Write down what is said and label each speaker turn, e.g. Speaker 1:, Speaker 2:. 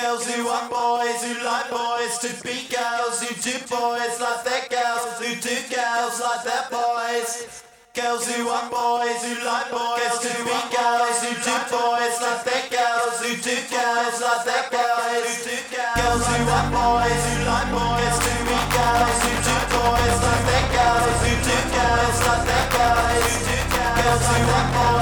Speaker 1: Girls who want boys, who like boys to be girls, who do boys like their girls, who do girls like their boys. Girls who want boys, who like boys to be girls, who do boys like their girls, who do girls like their boys. Girls who want boys, who like boys to be girls, who do boys like their girls, who do girls like their boys. Girls who want boys.